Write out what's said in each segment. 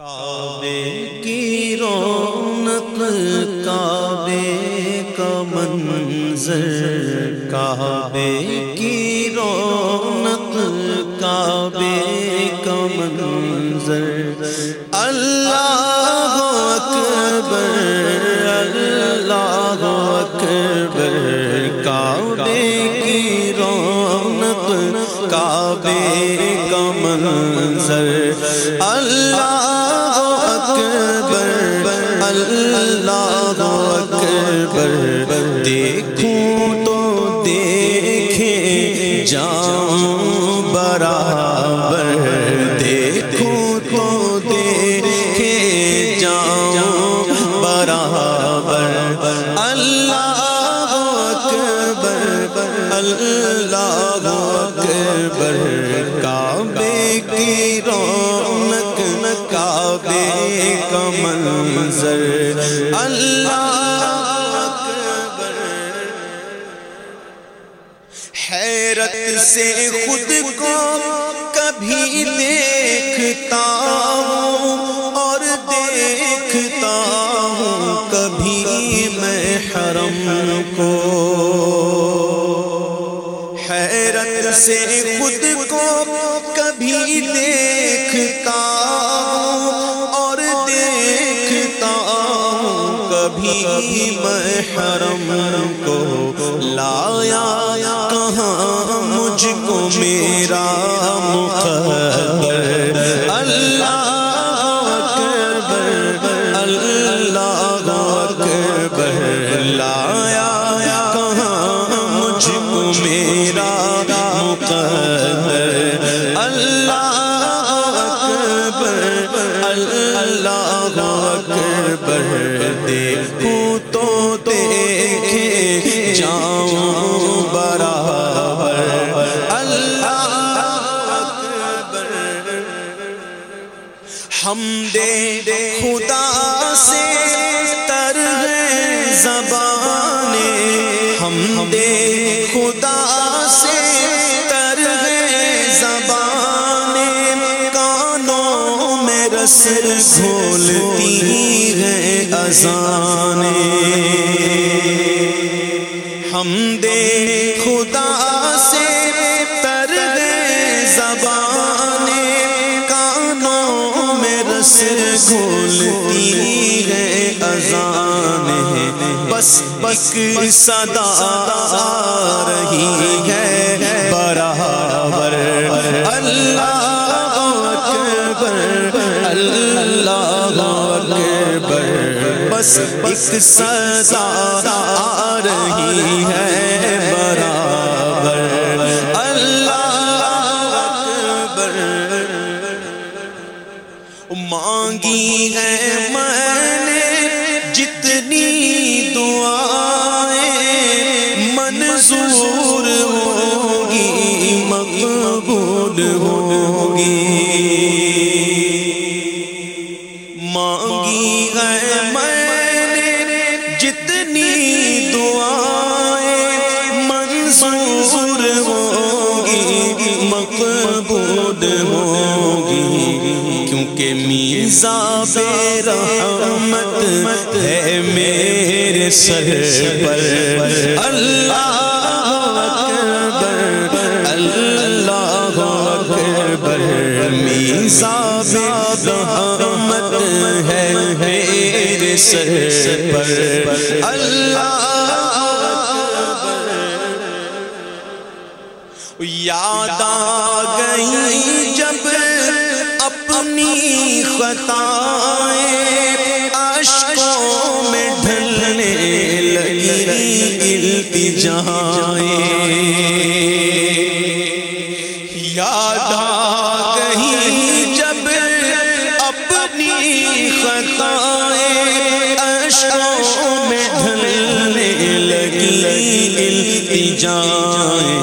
کعبے کی رونق، کعبے کا منظر، کعبے کی رونق، کعبے کا منظر۔ اللہ اکبر اللہ اکبر، کعبے کی رونق، کعبے کا منظر۔ اللہ اکبر، اللہ اکبر، دیکھوں تو دیکھے جاؤں برابر، دیکھوں تو دیکھے جاؤں برابر۔ اللہ اکبر اللہ اکبر، کعبے کی رونق کعبے کا منظر۔ اللہ اکبر۔ حیرت سے خود کو کبھی دیکھتا ہوں اور دیکھتا ہوں کبھی میں حرم کو۔ حیرت سے خود کو کبھی دیکھتا کبھی میں حرم کو لایا، کہاں مجھ کو میرا مقدر؟ اللہ اکبر اللہ اکبر، لایا، کہاں مجھ کو میرا مقدر؟ اللہ اکبر دیکھوں تو دیکھے جاؤں برابر۔ اللہ اکبر۔ ہم دے خدا سے تر ہے زبانے ہم دے خدا سے تر ہے زبانے کانوں میں رس گھولتی ہے اذانے ہم دے خدا سے تر ہے زبانے۔ کانوں میں رس گھولتی ہے اذان بس بس صدا آ رہی ہے۔ برابر بس ایک سزا آ رہی ہے برابر۔ اللہ اکبر۔ مانگی ہے میں نے سر پر اللہ اکبر، اللہ میزا رحمت ہے میرے سر پر، اللہ یاد آ گئی جب اپنی خطائیں جائیں۔ یاد آ جب اپنی خطائیں اشکوں میں ڈھلنے لگی التجائیں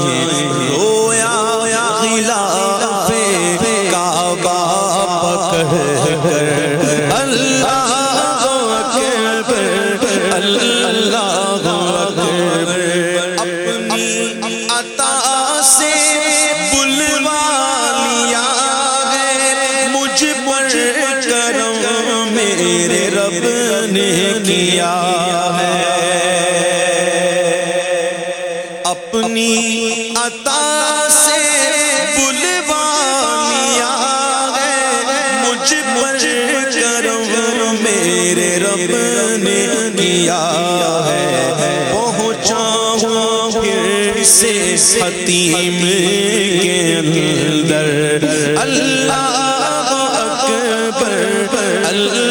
پر کرم میرے رب نے کیا ہے۔ اپنی عطا سے بلوا لیا ہے مجھ پر کرم میرے رب نے کیا ہے۔ پہنچا ہوں پھر سے حتیم کے اندر۔ اللہ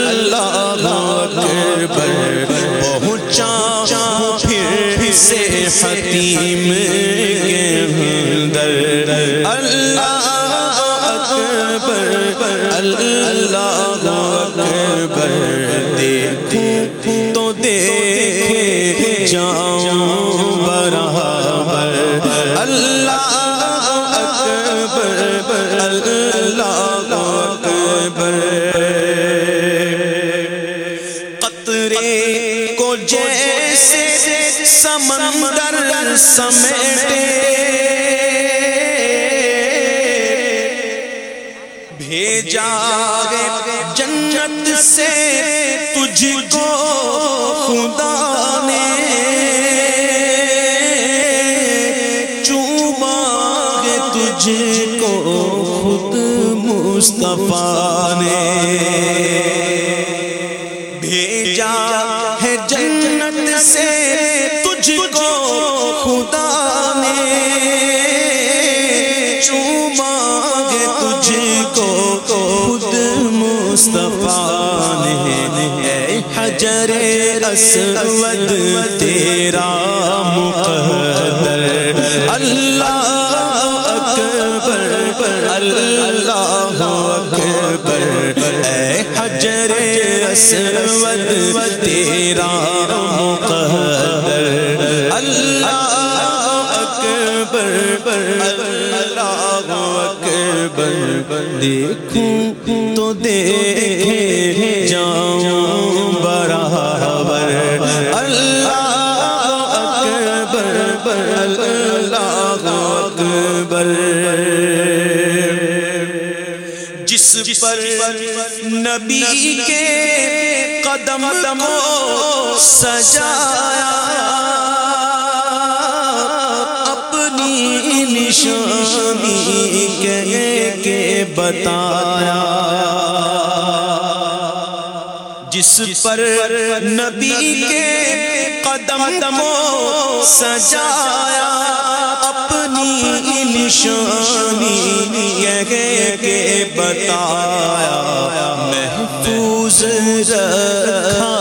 اللہ اکبر پہنچا پھر سے حتیم کے اندر اللہ اکبر اللہ اکبر دیکھو تو دیکھ جاؤں سمندر سمیٹے۔ بھیجا جنت سے تجھ کو خدا نے۔ چوما تجھ کو خود مصطفیٰ نے۔ بھیجا ہے جنت سے تجھ کو خدا نے چوما گے تجھ کو خود مصطفیٰ نے۔ اے حجر اسود، تیرا مقدر۔ اللہ اکبر اللہ اکبر۔ اے حجر اسود، تیرا دیکھوں تو دیکھ جاؤں برابر۔ اللہ اکبر اللہ اکبر۔ جس پر نبی کے قدم کو سجایا، اپنی نشانی کے بتایا۔ جس پر نبی کے قدم کو سجایا، اپنی نشانی کے بتایا، محفوظ رکھا۔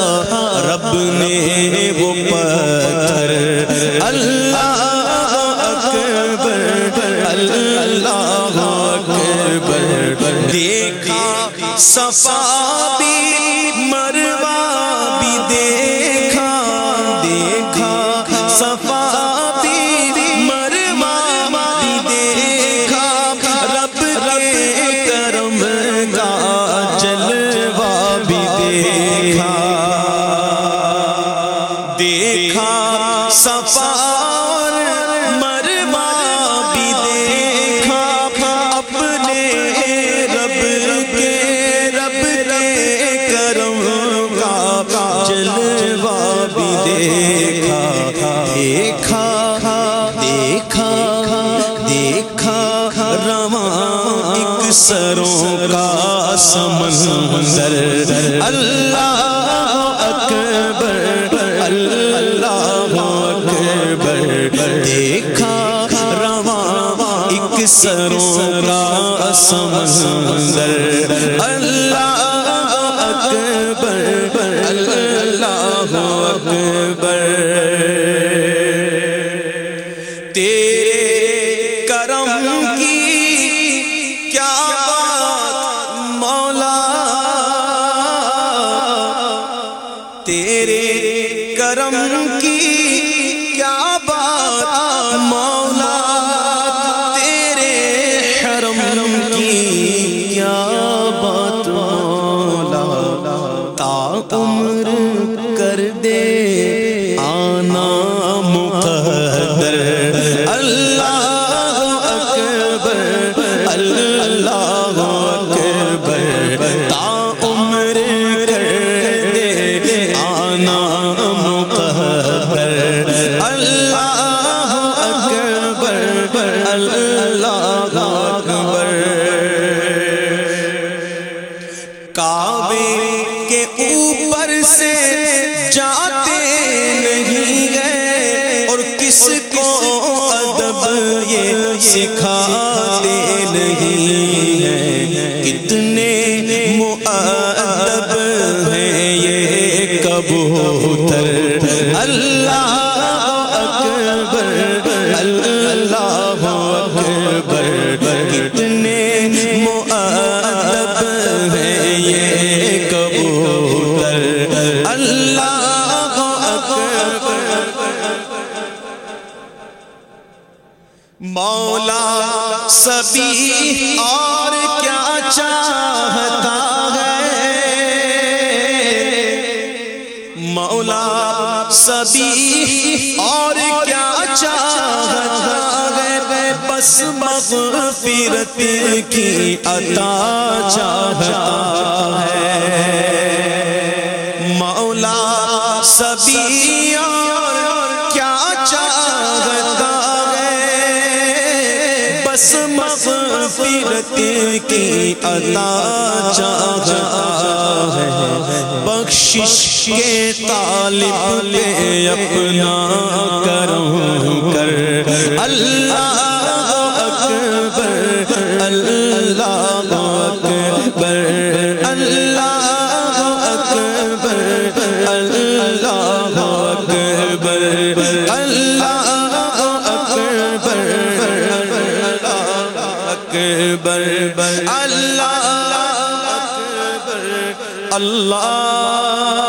رب نے وہ پتھر دیکھا صفا بھی دیکھا دیکھا دیکھا، رواں ایک سروں کا سمندر اللہ اکبر اللہ اکبر۔ دیکھا، رواں ایک سروں کا سمندر اللہ اکبر تا عمر کر دے آنا مقبر۔ اللہ اکبر اللہ اکبر۔ کعبے کے اوپر سے جاتے نہیں گئے، اور کس کو ادب یہ سکھاتے نہیں ہے کتنے مولا، سبھی اور کیا چاہتا ہے؟ مولا، سبھی اور کیا چاہتا ہے؟ بس مغفرت کی عطا چاہتا ہے۔ مولا، سبھی مغفرت کی عطا چاہتا ہے۔ بخشش کے طالب پہ اپنا کروں کر۔ اللہ اکبر، اللہ اکبر اللہ اکبر اللہ